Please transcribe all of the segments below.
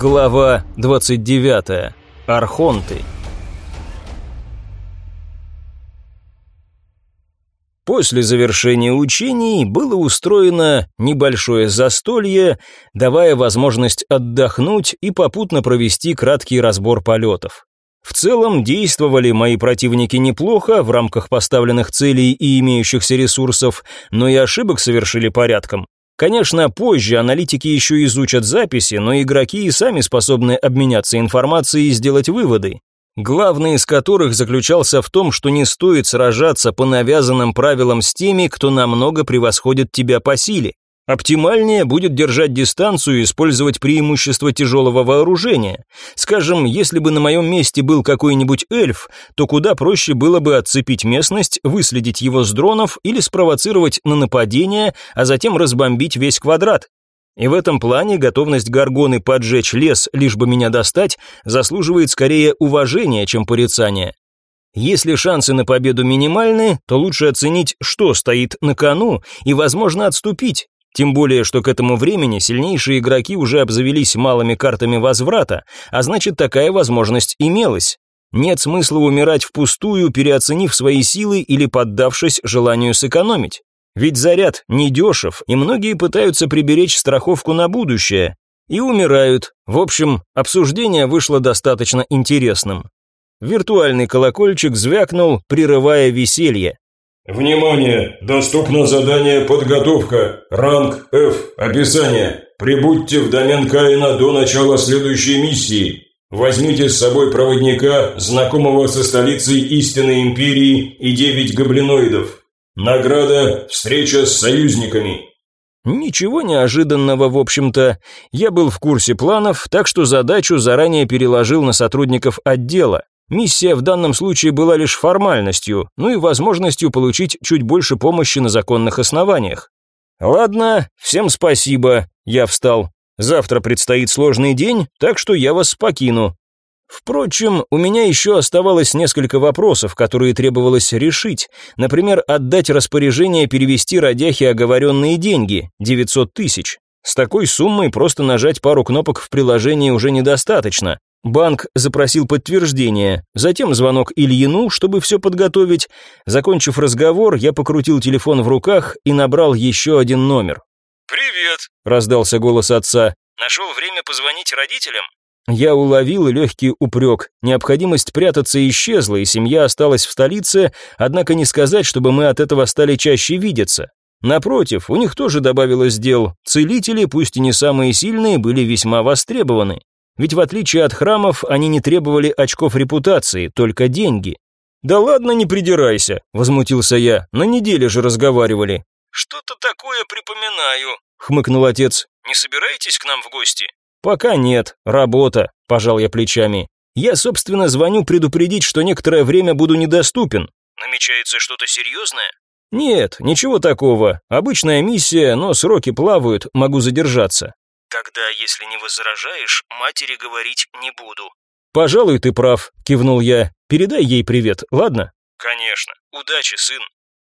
Глава 29. Архонты. После завершения учений было устроено небольшое застолье, давая возможность отдохнуть и попутно провести краткий разбор полетов. В целом действовали мои противники неплохо в рамках поставленных целей и имеющихся ресурсов, но и ошибок совершили порядком. Конечно, позже аналитики еще изучат записи, но игроки и сами способны обменяться информацией и сделать выводы. Главный из которых заключался в том, что не стоит сражаться по навязанным правилам с теми, кто намного превосходит тебя по силе. Оптимальнее будет держать дистанцию и использовать преимущество тяжелого вооружения. Скажем, если бы на моем месте был какой-нибудь эльф, то куда проще было бы отцепить местность, выследить его с дронов или спровоцировать на нападение, а затем разбомбить весь квадрат. И в этом плане готовность Гаргоны поджечь лес, лишь бы меня достать, заслуживает скорее уважения, чем порицания. Если шансы на победу минимальны, то лучше оценить, что стоит на кону, и, возможно, отступить. Тем более, что к этому времени сильнейшие игроки уже обзавелись малыми картами возврата, а значит такая возможность имелась. Нет смысла умирать впустую, переоценив свои силы или поддавшись желанию сэкономить. Ведь заряд недешев, и многие пытаются приберечь страховку на будущее. И умирают. В общем, обсуждение вышло достаточно интересным. Виртуальный колокольчик звякнул, прерывая веселье. Внимание! Доступно задание «Подготовка». Ранг F. Описание. Прибудьте в домен Каина до начала следующей миссии. Возьмите с собой проводника, знакомого со столицей истинной империи и девять гоблиноидов. Награда – встреча с союзниками. Ничего неожиданного, в общем-то. Я был в курсе планов, так что задачу заранее переложил на сотрудников отдела. Миссия в данном случае была лишь формальностью, ну и возможностью получить чуть больше помощи на законных основаниях. Ладно, всем спасибо, я встал. Завтра предстоит сложный день, так что я вас покину. Впрочем, у меня еще оставалось несколько вопросов, которые требовалось решить. Например, отдать распоряжение перевести Радяхе оговоренные деньги, 900 тысяч. С такой суммой просто нажать пару кнопок в приложении уже недостаточно. Банк запросил подтверждение, затем звонок Ильину, чтобы все подготовить. Закончив разговор, я покрутил телефон в руках и набрал еще один номер. «Привет», — раздался голос отца. «Нашел время позвонить родителям?» Я уловил легкий упрек. Необходимость прятаться исчезла, и семья осталась в столице, однако не сказать, чтобы мы от этого стали чаще видеться. Напротив, у них тоже добавилось дел. Целители, пусть и не самые сильные, были весьма востребованы. Ведь в отличие от храмов, они не требовали очков репутации, только деньги. «Да ладно, не придирайся», — возмутился я, — «на неделе же разговаривали». «Что-то такое припоминаю», — хмыкнул отец. «Не собираетесь к нам в гости?» «Пока нет, работа», — пожал я плечами. «Я, собственно, звоню предупредить, что некоторое время буду недоступен». «Намечается что-то серьезное?» «Нет, ничего такого. Обычная миссия, но сроки плавают, могу задержаться». «Тогда, если не возражаешь, матери говорить не буду». «Пожалуй, ты прав», — кивнул я. «Передай ей привет, ладно?» «Конечно. Удачи, сын».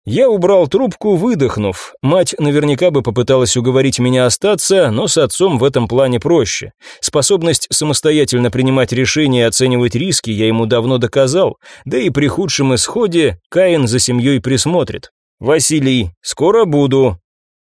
Я убрал трубку, выдохнув. Мать наверняка бы попыталась уговорить меня остаться, но с отцом в этом плане проще. Способность самостоятельно принимать решения и оценивать риски я ему давно доказал, да и при худшем исходе Каин за семьей присмотрит. «Василий, скоро буду»,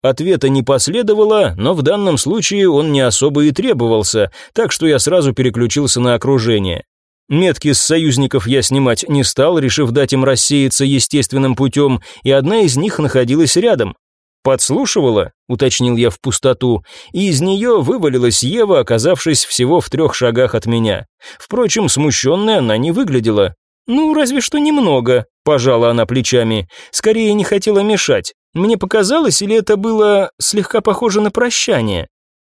Ответа не последовало, но в данном случае он не особо и требовался, так что я сразу переключился на окружение. Метки с союзников я снимать не стал, решив дать им рассеяться естественным путем, и одна из них находилась рядом. «Подслушивала?» — уточнил я в пустоту, и из нее вывалилась Ева, оказавшись всего в трех шагах от меня. Впрочем, смущенная она не выглядела. «Ну, разве что немного», — пожала она плечами. «Скорее не хотела мешать. Мне показалось, или это было слегка похоже на прощание?»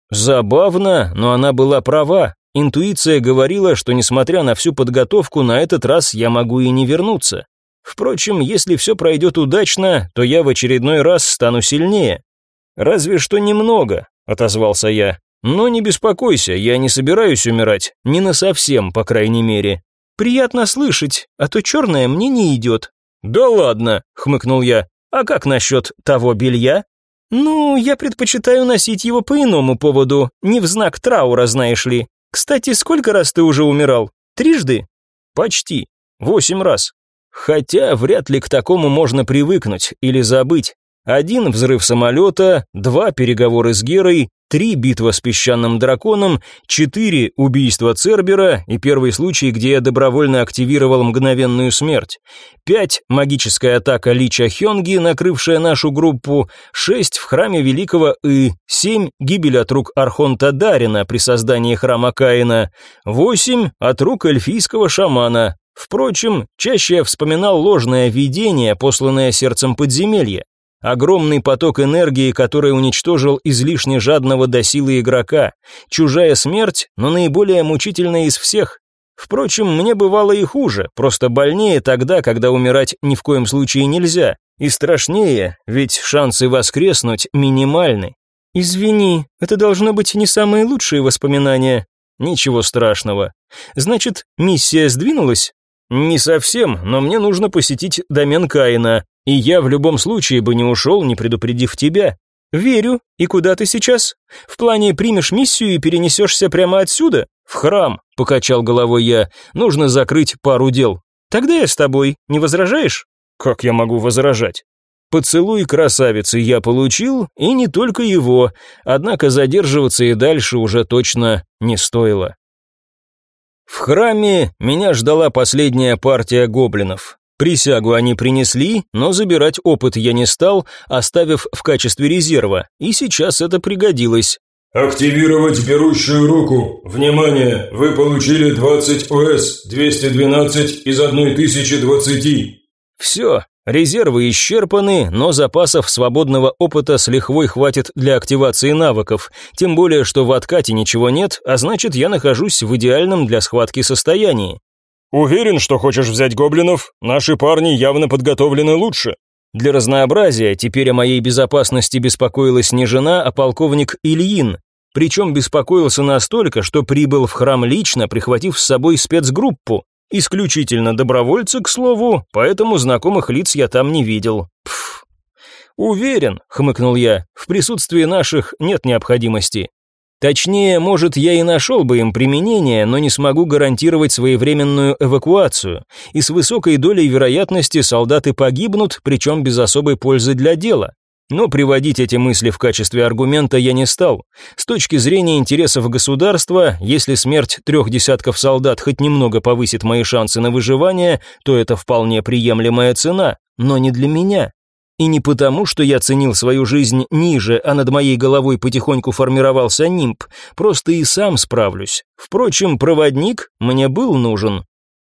Забавно, но она была права. Интуиция говорила, что несмотря на всю подготовку, на этот раз я могу и не вернуться. Впрочем, если все пройдет удачно, то я в очередной раз стану сильнее. «Разве что немного», — отозвался я. «Но не беспокойся, я не собираюсь умирать, не на совсем, по крайней мере». «Приятно слышать, а то черное мне не идет». «Да ладно», — хмыкнул я. «А как насчет того белья?» «Ну, я предпочитаю носить его по иному поводу, не в знак траура, знаешь ли. Кстати, сколько раз ты уже умирал? Трижды? Почти. Восемь раз. Хотя вряд ли к такому можно привыкнуть или забыть. Один взрыв самолета, два переговоры с Герой, три битва с песчаным драконом, четыре убийства Цербера и первый случай, где я добровольно активировал мгновенную смерть, пять магическая атака Лича Хёнги, накрывшая нашу группу, шесть в храме Великого И, семь гибель от рук Архонта Дарина при создании храма Каина, восемь от рук эльфийского шамана. Впрочем, чаще я вспоминал ложное видение, посланное сердцем подземелья. Огромный поток энергии, который уничтожил излишне жадного до силы игрока. Чужая смерть, но наиболее мучительная из всех. Впрочем, мне бывало и хуже, просто больнее тогда, когда умирать ни в коем случае нельзя. И страшнее, ведь шансы воскреснуть минимальны. Извини, это должно быть не самые лучшие воспоминания. Ничего страшного. Значит, миссия сдвинулась? Не совсем, но мне нужно посетить домен Каина. И я в любом случае бы не ушел, не предупредив тебя. Верю. И куда ты сейчас? В плане примешь миссию и перенесешься прямо отсюда? В храм, покачал головой я. Нужно закрыть пару дел. Тогда я с тобой. Не возражаешь? Как я могу возражать? Поцелуй красавицы я получил, и не только его, однако задерживаться и дальше уже точно не стоило. В храме меня ждала последняя партия гоблинов. Присягу они принесли, но забирать опыт я не стал, оставив в качестве резерва, и сейчас это пригодилось. «Активировать берущую руку. Внимание, вы получили 20 ОС, 212 из 1020». «Все, резервы исчерпаны, но запасов свободного опыта с лихвой хватит для активации навыков, тем более, что в откате ничего нет, а значит, я нахожусь в идеальном для схватки состоянии. «Уверен, что хочешь взять гоблинов? Наши парни явно подготовлены лучше». Для разнообразия теперь о моей безопасности беспокоилась не жена, а полковник Ильин. Причем беспокоился настолько, что прибыл в храм лично, прихватив с собой спецгруппу. Исключительно добровольцы, к слову, поэтому знакомых лиц я там не видел. Пф. «Уверен», — хмыкнул я, — «в присутствии наших нет необходимости. Точнее, может, я и нашел бы им применение, но не смогу гарантировать своевременную эвакуацию, и с высокой долей вероятности солдаты погибнут, причем без особой пользы для дела. Но приводить эти мысли в качестве аргумента я не стал. С точки зрения интересов государства, если смерть трех десятков солдат хоть немного повысит мои шансы на выживание, то это вполне приемлемая цена, но не для меня. И не потому, что я ценил свою жизнь ниже, а над моей головой потихоньку формировался нимб, просто и сам справлюсь. Впрочем, проводник мне был нужен.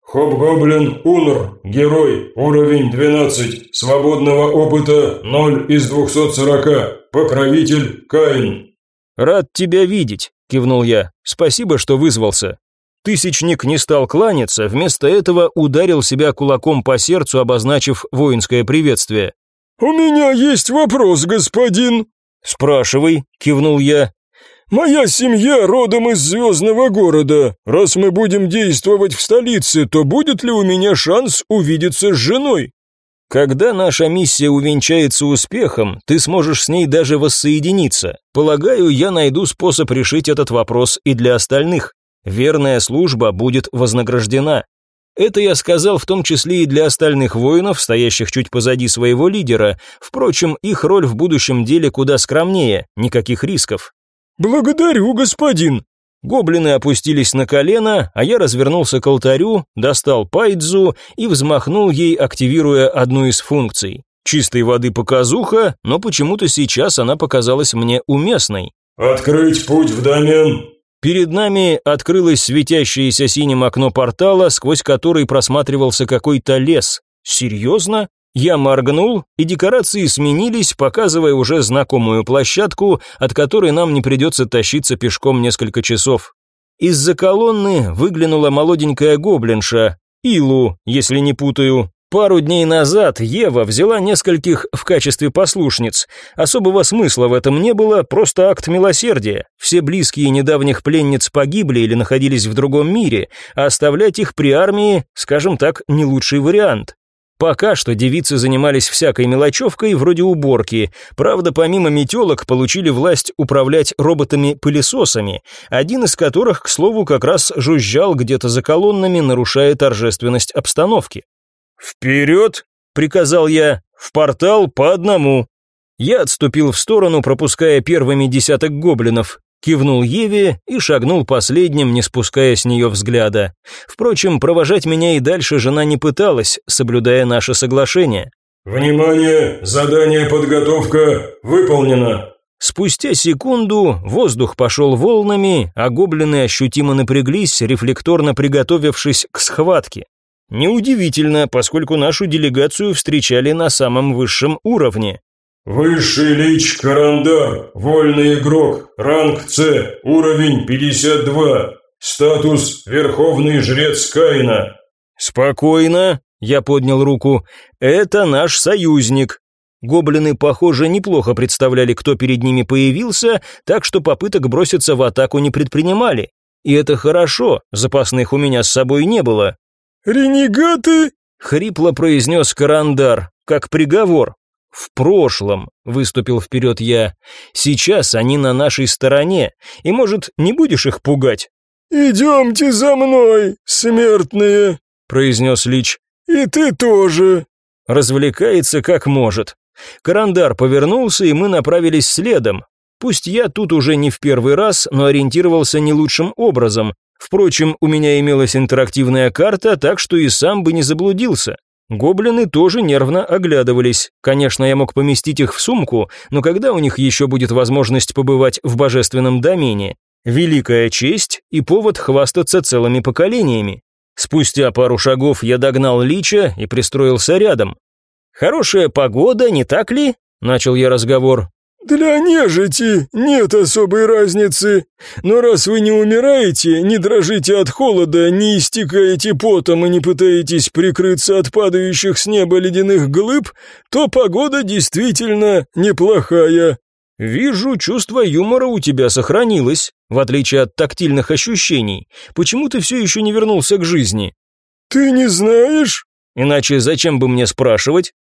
Хоб-гоблин Унр, герой, уровень 12, свободного опыта 0 из 240, покровитель Каин. «Рад тебя видеть», – кивнул я. «Спасибо, что вызвался». Тысячник не стал кланяться, вместо этого ударил себя кулаком по сердцу, обозначив воинское приветствие. «У меня есть вопрос, господин». «Спрашивай», — кивнул я. «Моя семья родом из звездного города. Раз мы будем действовать в столице, то будет ли у меня шанс увидеться с женой?» «Когда наша миссия увенчается успехом, ты сможешь с ней даже воссоединиться. Полагаю, я найду способ решить этот вопрос и для остальных. Верная служба будет вознаграждена. Это я сказал в том числе и для остальных воинов, стоящих чуть позади своего лидера. Впрочем, их роль в будущем деле куда скромнее, никаких рисков. «Благодарю, господин!» Гоблины опустились на колено, а я развернулся к алтарю, достал пайдзу и взмахнул ей, активируя одну из функций. Чистой воды показуха, но почему-то сейчас она показалась мне уместной. «Открыть путь в домен!» Перед нами открылось светящееся синим окно портала, сквозь который просматривался какой-то лес. Серьезно? Я моргнул, и декорации сменились, показывая уже знакомую площадку, от которой нам не придется тащиться пешком несколько часов. Из-за колонны выглянула молоденькая гоблинша, Илу, если не путаю, Пару дней назад Ева взяла нескольких в качестве послушниц. Особого смысла в этом не было, просто акт милосердия. Все близкие недавних пленниц погибли или находились в другом мире, а оставлять их при армии, скажем так, не лучший вариант. Пока что девицы занимались всякой мелочевкой, вроде уборки. Правда, помимо метелок, получили власть управлять роботами-пылесосами, один из которых, к слову, как раз жужжал где-то за колоннами, нарушая торжественность обстановки. «Вперед!» — приказал я. «В портал по одному!» Я отступил в сторону, пропуская первыми десяток гоблинов кивнул Еве и шагнул последним, не спуская с нее взгляда. Впрочем, провожать меня и дальше жена не пыталась, соблюдая наше соглашение. «Внимание! Задание подготовка выполнено!» Спустя секунду воздух пошел волнами, а гоблины ощутимо напряглись, рефлекторно приготовившись к схватке. Неудивительно, поскольку нашу делегацию встречали на самом высшем уровне. Высший лич Карандар, вольный игрок, ранг С, уровень 52, статус Верховный Жрец Каина. Спокойно, я поднял руку, это наш союзник. Гоблины, похоже, неплохо представляли, кто перед ними появился, так что попыток броситься в атаку не предпринимали. И это хорошо, запасных у меня с собой не было. «Ренегаты?» — хрипло произнес Карандар, как приговор. «В прошлом», — выступил вперед я, — «сейчас они на нашей стороне, и, может, не будешь их пугать?» «Идемте за мной, смертные», — произнес Лич, — «и ты тоже». Развлекается как может. Карандар повернулся, и мы направились следом. Пусть я тут уже не в первый раз, но ориентировался не лучшим образом. Впрочем, у меня имелась интерактивная карта, так что и сам бы не заблудился. Гоблины тоже нервно оглядывались. Конечно, я мог поместить их в сумку, но когда у них еще будет возможность побывать в божественном домене? Великая честь и повод хвастаться целыми поколениями. Спустя пару шагов я догнал Лича и пристроился рядом. «Хорошая погода, не так ли?» – начал я разговор. «Для нежити нет особой разницы, но раз вы не умираете, не дрожите от холода, не истекаете потом и не пытаетесь прикрыться от падающих с неба ледяных глыб, то погода действительно неплохая». «Вижу, чувство юмора у тебя сохранилось, в отличие от тактильных ощущений. Почему ты все еще не вернулся к жизни?» «Ты не знаешь?» «Иначе зачем бы мне спрашивать?»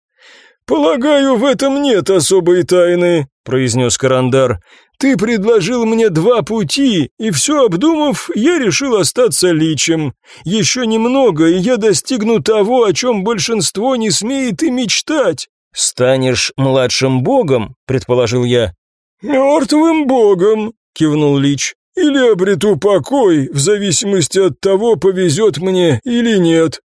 «Полагаю, в этом нет особой тайны», — произнес Карандар. «Ты предложил мне два пути, и все обдумав, я решил остаться личем. Еще немного, и я достигну того, о чем большинство не смеет и мечтать». «Станешь младшим богом», — предположил я. «Мертвым богом», — кивнул Лич. «Или обрету покой, в зависимости от того, повезет мне или нет».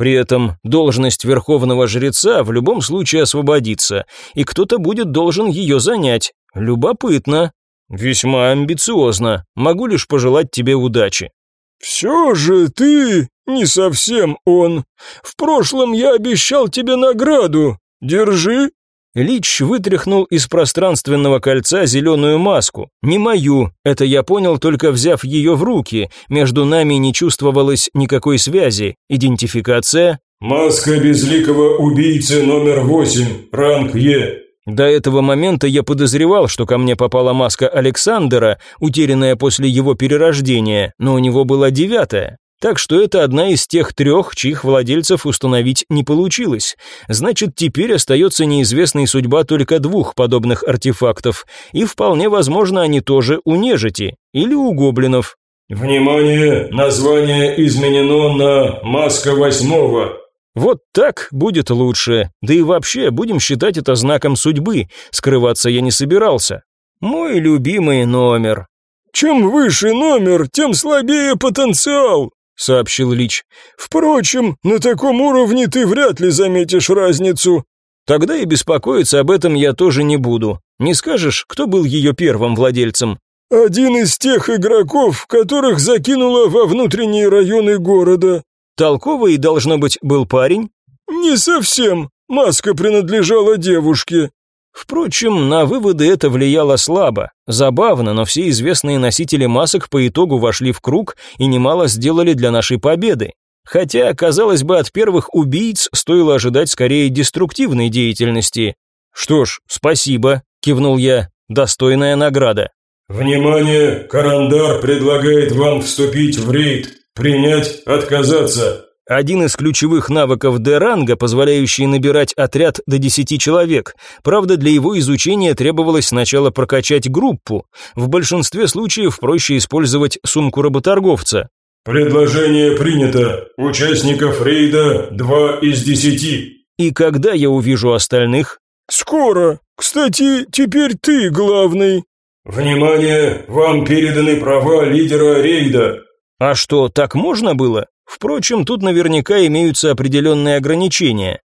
При этом должность верховного жреца в любом случае освободится, и кто-то будет должен ее занять. Любопытно. Весьма амбициозно. Могу лишь пожелать тебе удачи. «Все же ты не совсем он. В прошлом я обещал тебе награду. Держи». Лич вытряхнул из пространственного кольца зеленую маску. Не мою, это я понял, только взяв ее в руки. Между нами не чувствовалось никакой связи. Идентификация. «Маска безликого убийцы номер восемь, ранг Е». До этого момента я подозревал, что ко мне попала маска Александра, утерянная после его перерождения, но у него была девятая. Так что это одна из тех трех, чьих владельцев установить не получилось. Значит, теперь остается неизвестной судьба только двух подобных артефактов, и вполне возможно они тоже у нежити или у гоблинов. «Внимание! Название изменено на «Маска восьмого». Вот так будет лучше. Да и вообще, будем считать это знаком судьбы. Скрываться я не собирался. Мой любимый номер. Чем выше номер, тем слабее потенциал, сообщил Лич. Впрочем, на таком уровне ты вряд ли заметишь разницу. Тогда и беспокоиться об этом я тоже не буду. Не скажешь, кто был ее первым владельцем? Один из тех игроков, которых закинуло во внутренние районы города. Толковый, должно быть, был парень? Не совсем. Маска принадлежала девушке. Впрочем, на выводы это влияло слабо. Забавно, но все известные носители масок по итогу вошли в круг и немало сделали для нашей победы. Хотя, казалось бы, от первых убийц стоило ожидать скорее деструктивной деятельности. «Что ж, спасибо», — кивнул я, — «достойная награда». «Внимание! Карандар предлагает вам вступить в рейд. Принять, отказаться». Один из ключевых навыков Д-ранга, позволяющий набирать отряд до 10 человек. Правда, для его изучения требовалось сначала прокачать группу. В большинстве случаев проще использовать сумку работорговца. «Предложение принято. Участников рейда два из десяти». «И когда я увижу остальных?» «Скоро. Кстати, теперь ты главный». «Внимание! Вам переданы права лидера рейда». «А что, так можно было?» Впрочем, тут наверняка имеются определенные ограничения.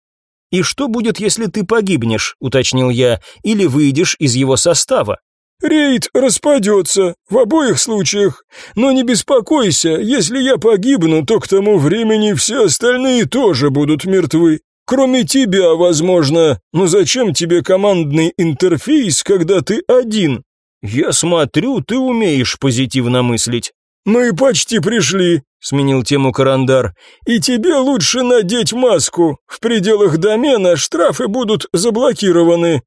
«И что будет, если ты погибнешь?» – уточнил я, – «или выйдешь из его состава?» «Рейд распадется, в обоих случаях. Но не беспокойся, если я погибну, то к тому времени все остальные тоже будут мертвы. Кроме тебя, возможно. Но зачем тебе командный интерфейс, когда ты один?» «Я смотрю, ты умеешь позитивно мыслить». «Мы почти пришли», — сменил тему Карандар. «И тебе лучше надеть маску. В пределах домена штрафы будут заблокированы».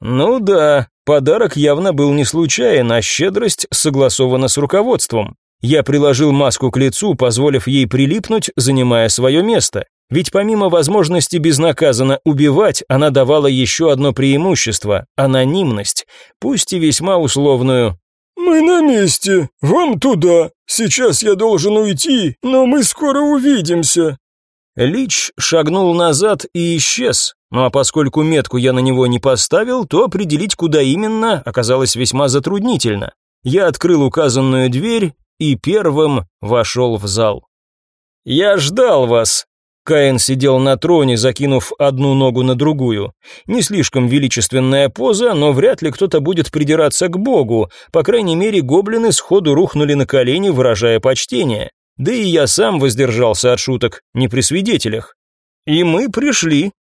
«Ну да, подарок явно был не случайен, а щедрость согласована с руководством. Я приложил маску к лицу, позволив ей прилипнуть, занимая свое место. Ведь помимо возможности безнаказанно убивать, она давала еще одно преимущество – анонимность, пусть и весьма условную. «Мы на месте. Вам туда. Сейчас я должен уйти, но мы скоро увидимся». Лич шагнул назад и исчез. Ну а поскольку метку я на него не поставил, то определить, куда именно, оказалось весьма затруднительно. Я открыл указанную дверь и первым вошел в зал. «Я ждал вас», Каин сидел на троне, закинув одну ногу на другую. Не слишком величественная поза, но вряд ли кто-то будет придираться к богу. По крайней мере, гоблины сходу рухнули на колени, выражая почтение. Да и я сам воздержался от шуток, не при свидетелях. И мы пришли.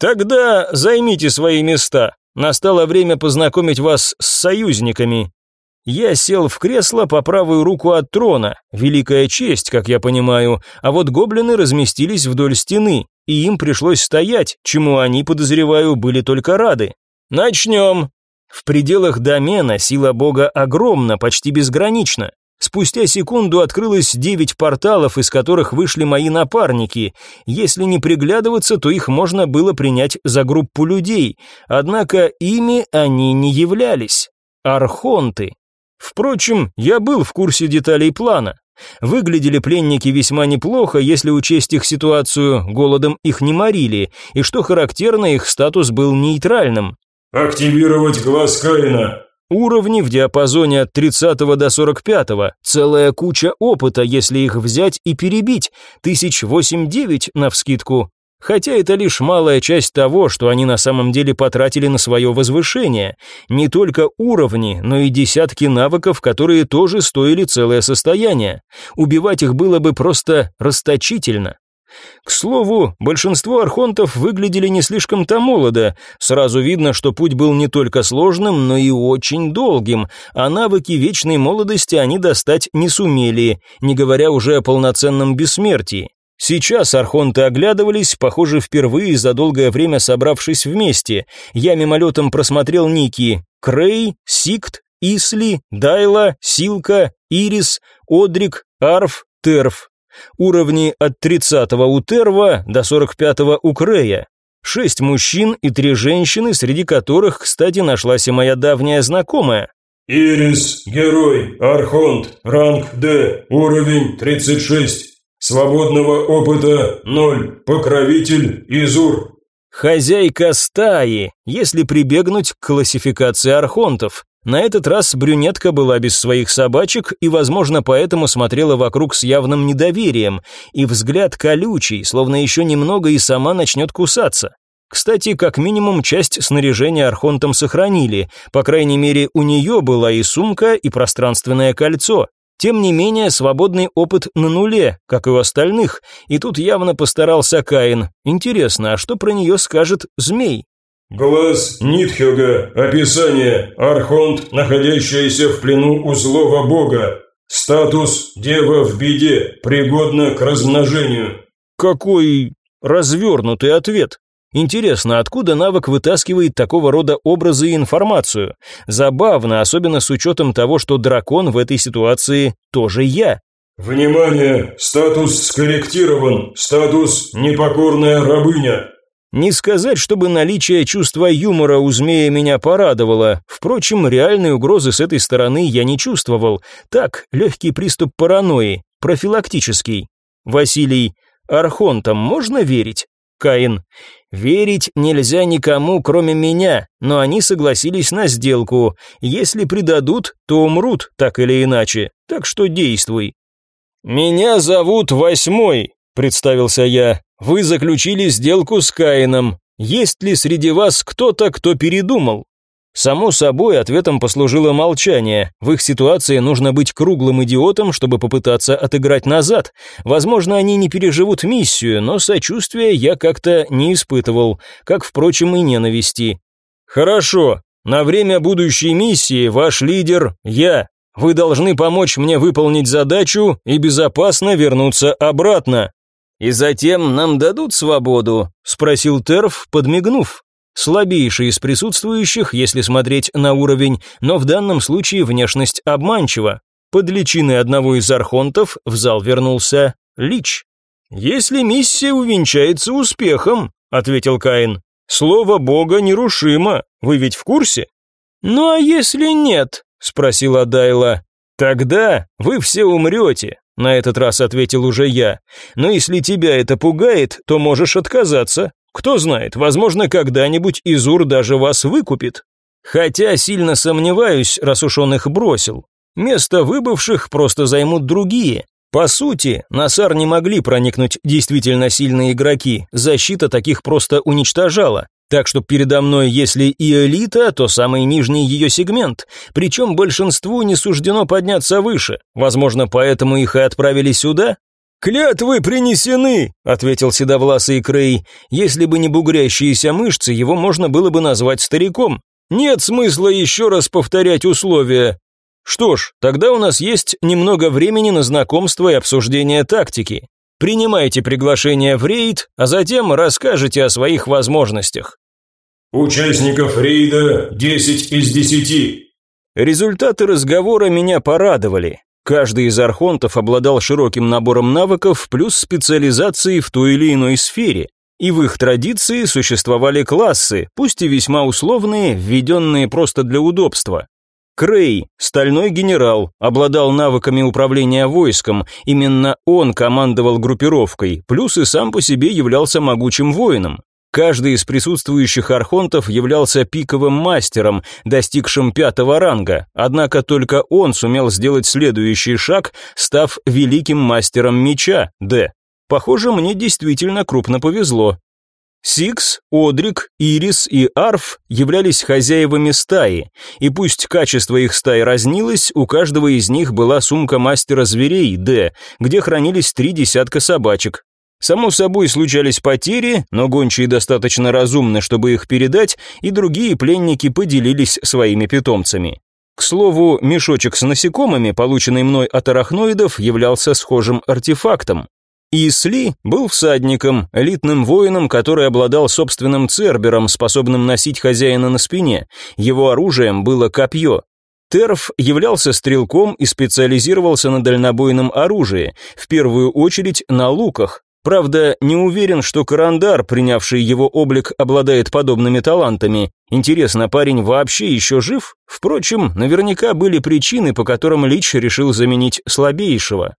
Тогда займите свои места. Настало время познакомить вас с союзниками. Я сел в кресло по правую руку от трона, великая честь, как я понимаю, а вот гоблины разместились вдоль стены, и им пришлось стоять, чему они, подозреваю, были только рады. Начнем. В пределах домена сила бога огромна, почти безгранична. Спустя секунду открылось девять порталов, из которых вышли мои напарники. Если не приглядываться, то их можно было принять за группу людей, однако ими они не являлись. Архонты, Впрочем, я был в курсе деталей плана. Выглядели пленники весьма неплохо, если учесть их ситуацию, голодом их не морили, и что характерно, их статус был нейтральным. «Активировать глаз Каина». Уровни в диапазоне от 30 до 45, целая куча опыта, если их взять и перебить, тысяч восемь-девять навскидку. Хотя это лишь малая часть того, что они на самом деле потратили на свое возвышение. Не только уровни, но и десятки навыков, которые тоже стоили целое состояние. Убивать их было бы просто расточительно. К слову, большинство архонтов выглядели не слишком-то молодо. Сразу видно, что путь был не только сложным, но и очень долгим, а навыки вечной молодости они достать не сумели, не говоря уже о полноценном бессмертии. Сейчас архонты оглядывались, похоже, впервые за долгое время собравшись вместе. Я мимолетом просмотрел ники Крей, Сикт, Исли, Дайла, Силка, Ирис, Одрик, Арф, Терф. Уровни от 30-го у Терва до 45-го у Крея. Шесть мужчин и три женщины, среди которых, кстати, нашлась и моя давняя знакомая. Ирис, герой, Архонт, ранг Д, уровень 36. Свободного опыта ноль. Покровитель Изур. Хозяйка стаи, если прибегнуть к классификации архонтов. На этот раз брюнетка была без своих собачек и, возможно, поэтому смотрела вокруг с явным недоверием, и взгляд колючий, словно еще немного и сама начнет кусаться. Кстати, как минимум часть снаряжения архонтам сохранили, по крайней мере, у нее была и сумка, и пространственное кольцо. Тем не менее, свободный опыт на нуле, как и у остальных, и тут явно постарался Каин. Интересно, а что про нее скажет змей? Глаз Нитхёга. Описание. Архонт, находящаяся в плену у злого бога. Статус «Дева в беде», пригодна к размножению. Какой развернутый ответ. Интересно, откуда навык вытаскивает такого рода образы и информацию? Забавно, особенно с учетом того, что дракон в этой ситуации тоже я. Внимание! Статус скорректирован. Статус непокорная рабыня. Не сказать, чтобы наличие чувства юмора у змея меня порадовало. Впрочем, реальной угрозы с этой стороны я не чувствовал. Так, легкий приступ паранойи, профилактический. Василий, архонтам можно верить? Каин. Верить нельзя никому, кроме меня, но они согласились на сделку. Если предадут, то умрут, так или иначе. Так что действуй. Меня зовут Восьмой, представился я. Вы заключили сделку с Каином. Есть ли среди вас кто-то, кто передумал? Само собой, ответом послужило молчание. В их ситуации нужно быть круглым идиотом, чтобы попытаться отыграть назад. Возможно, они не переживут миссию, но сочувствия я как-то не испытывал, как, впрочем, и ненависти. Хорошо. На время будущей миссии ваш лидер я. Вы должны помочь мне выполнить задачу и безопасно вернуться обратно. «И затем нам дадут свободу?» – спросил Терф, подмигнув. Слабейший из присутствующих, если смотреть на уровень, но в данном случае внешность обманчива. Под личиной одного из архонтов в зал вернулся Лич. «Если миссия увенчается успехом», – ответил Каин. «Слово Бога нерушимо, вы ведь в курсе?» «Ну а если нет?» – спросила Дайла. «Тогда вы все умрете», на этот раз ответил уже я. Но если тебя это пугает, то можешь отказаться. Кто знает, возможно, когда-нибудь Изур даже вас выкупит. Хотя сильно сомневаюсь, раз уж он их бросил. Место выбывших просто займут другие. По сути, на Сар не могли проникнуть действительно сильные игроки, защита таких просто уничтожала. Так что передо мной, если и элита, то самый нижний ее сегмент. Причем большинству не суждено подняться выше. Возможно, поэтому их и отправили сюда? «Клятвы принесены», — ответил седовласый Крей. «Если бы не бугрящиеся мышцы, его можно было бы назвать стариком. Нет смысла еще раз повторять условия. Что ж, тогда у нас есть немного времени на знакомство и обсуждение тактики. Принимайте приглашение в рейд, а затем расскажете о своих возможностях. Участников рейда 10 из 10. Результаты разговора меня порадовали. Каждый из архонтов обладал широким набором навыков плюс специализацией в той или иной сфере. И в их традиции существовали классы, пусть и весьма условные, введенные просто для удобства. Крей, стальной генерал, обладал навыками управления войском, именно он командовал группировкой, плюс и сам по себе являлся могучим воином. Каждый из присутствующих архонтов являлся пиковым мастером, достигшим пятого ранга, однако только он сумел сделать следующий шаг, став великим мастером меча, Д. Похоже, мне действительно крупно повезло. Сикс, Одрик, Ирис и Арф являлись хозяевами стаи, и пусть качество их стаи разнилось, у каждого из них была сумка мастера зверей Д, где хранились три десятка собачек. Само собой случались потери, но гончие достаточно разумны, чтобы их передать, и другие пленники поделились своими питомцами. К слову, мешочек с насекомыми, полученный мной от арахноидов, являлся схожим артефактом. Исли был всадником, элитным воином, который обладал собственным цербером, способным носить хозяина на спине. Его оружием было копье. Терф являлся стрелком и специализировался на дальнобойном оружии, в первую очередь на луках. Правда, не уверен, что Карандар, принявший его облик, обладает подобными талантами. Интересно, парень вообще еще жив? Впрочем, наверняка были причины, по которым Лич решил заменить слабейшего.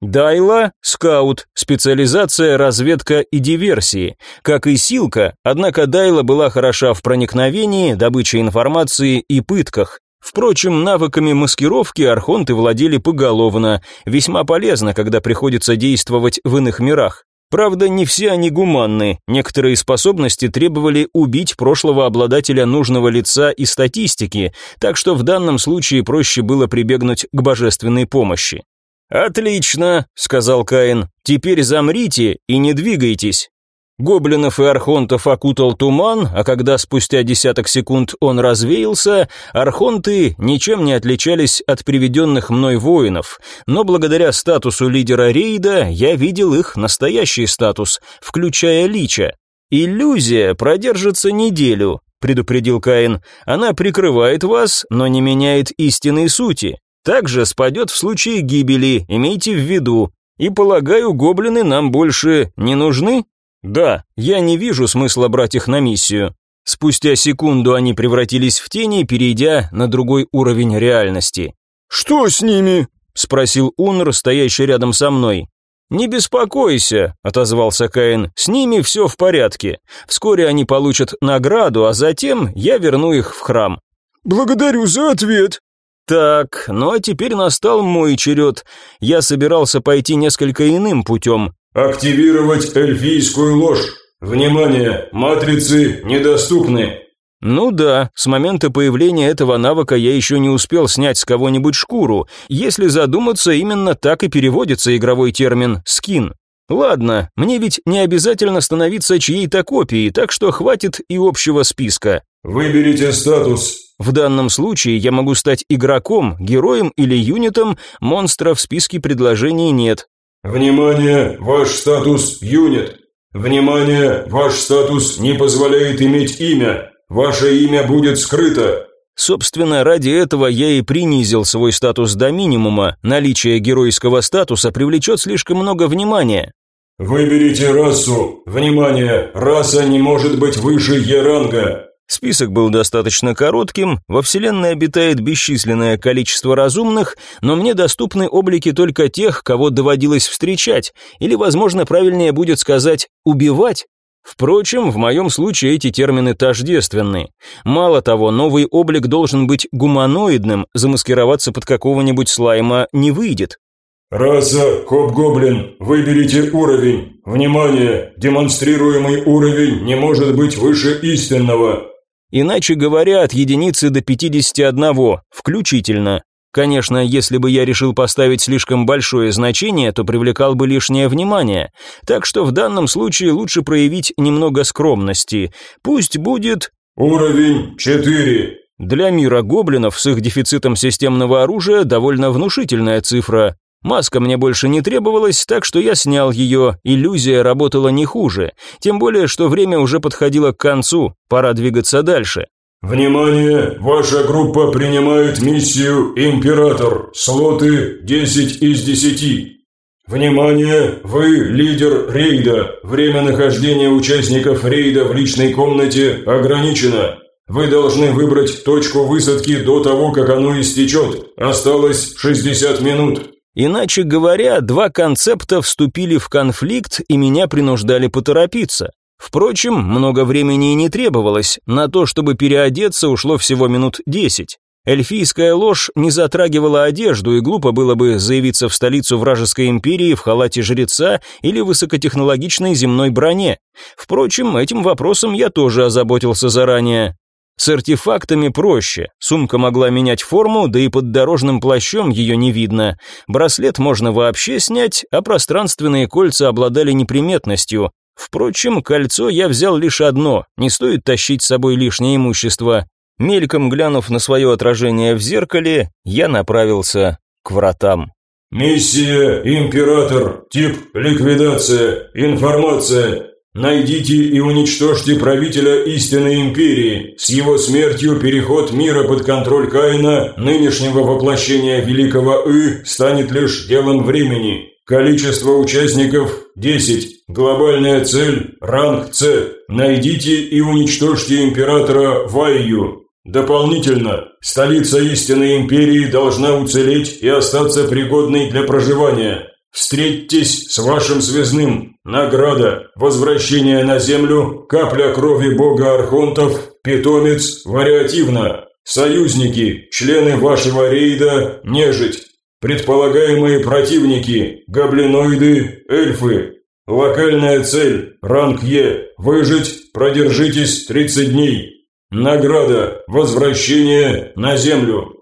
Дайла – скаут, специализация разведка и диверсии. Как и Силка, однако Дайла была хороша в проникновении, добыче информации и пытках. Впрочем, навыками маскировки архонты владели поголовно, весьма полезно, когда приходится действовать в иных мирах. Правда, не все они гуманны, некоторые способности требовали убить прошлого обладателя нужного лица и статистики, так что в данном случае проще было прибегнуть к божественной помощи. «Отлично», — сказал Каин, — «теперь замрите и не двигайтесь». Гоблинов и архонтов окутал туман, а когда спустя десяток секунд он развеялся, архонты ничем не отличались от приведенных мной воинов, но благодаря статусу лидера рейда я видел их настоящий статус, включая лича. «Иллюзия продержится неделю», — предупредил Каин. «Она прикрывает вас, но не меняет истинной сути. Также спадет в случае гибели, имейте в виду. И полагаю, гоблины нам больше не нужны? Да, я не вижу смысла брать их на миссию. Спустя секунду они превратились в тени, перейдя на другой уровень реальности. «Что с ними?» – спросил Унр, стоящий рядом со мной. «Не беспокойся», – отозвался Каин, – «с ними все в порядке. Вскоре они получат награду, а затем я верну их в храм». «Благодарю за ответ», так, ну а теперь настал мой черед. Я собирался пойти несколько иным путем. Активировать эльфийскую ложь. Внимание, матрицы недоступны. Ну да, с момента появления этого навыка я еще не успел снять с кого-нибудь шкуру. Если задуматься, именно так и переводится игровой термин «скин». Ладно, мне ведь не обязательно становиться чьей-то копией, так что хватит и общего списка. Выберите статус. В данном случае я могу стать игроком, героем или юнитом, монстра в списке предложений нет. Внимание, ваш статус юнит. Внимание, ваш статус не позволяет иметь имя. Ваше имя будет скрыто. Собственно, ради этого я и принизил свой статус до минимума. Наличие геройского статуса привлечет слишком много внимания. Выберите расу. Внимание, раса не может быть выше Е-ранга. Список был достаточно коротким, во Вселенной обитает бесчисленное количество разумных, но мне доступны облики только тех, кого доводилось встречать, или, возможно, правильнее будет сказать «убивать». Впрочем, в моем случае эти термины тождественны. Мало того, новый облик должен быть гуманоидным, замаскироваться под какого-нибудь слайма не выйдет. Раса Хоб-Гоблин, выберите уровень. Внимание, демонстрируемый уровень не может быть выше истинного. Иначе говоря, от единицы до 51, включительно. Конечно, если бы я решил поставить слишком большое значение, то привлекал бы лишнее внимание. Так что в данном случае лучше проявить немного скромности. Пусть будет... Уровень 4. Для мира гоблинов с их дефицитом системного оружия довольно внушительная цифра. Маска мне больше не требовалась, так что я снял ее, иллюзия работала не хуже, тем более, что время уже подходило к концу, пора двигаться дальше. «Внимание! Ваша группа принимает миссию «Император». Слоты 10 из 10. Внимание! Вы лидер рейда. Время нахождения участников рейда в личной комнате ограничено. Вы должны выбрать точку высадки до того, как оно истечет. Осталось 60 минут. Иначе говоря, два концепта вступили в конфликт и меня принуждали поторопиться. Впрочем, много времени и не требовалось, на то, чтобы переодеться, ушло всего минут десять. Эльфийская ложь не затрагивала одежду, и глупо было бы заявиться в столицу вражеской империи в халате жреца или высокотехнологичной земной броне. Впрочем, этим вопросом я тоже озаботился заранее. С артефактами проще. Сумка могла менять форму, да и под дорожным плащом ее не видно. Браслет можно вообще снять, а пространственные кольца обладали неприметностью. Впрочем, кольцо я взял лишь одно, не стоит тащить с собой лишнее имущество. Мельком глянув на свое отражение в зеркале, я направился к вратам. «Миссия Император, тип ликвидация, информация, Найдите и уничтожьте правителя истинной империи. С его смертью переход мира под контроль Каина, нынешнего воплощения великого И, станет лишь делом времени. Количество участников – 10. Глобальная цель – ранг С. Найдите и уничтожьте императора Вайю. Дополнительно, столица истинной империи должна уцелеть и остаться пригодной для проживания. Встретьтесь с вашим связным. Награда. Возвращение на землю. Капля крови бога архонтов. Питомец. Вариативно. Союзники. Члены вашего рейда. Нежить. Предполагаемые противники. Гоблиноиды. Эльфы. Локальная цель. Ранг Е. Выжить. Продержитесь 30 дней. Награда. Возвращение на землю.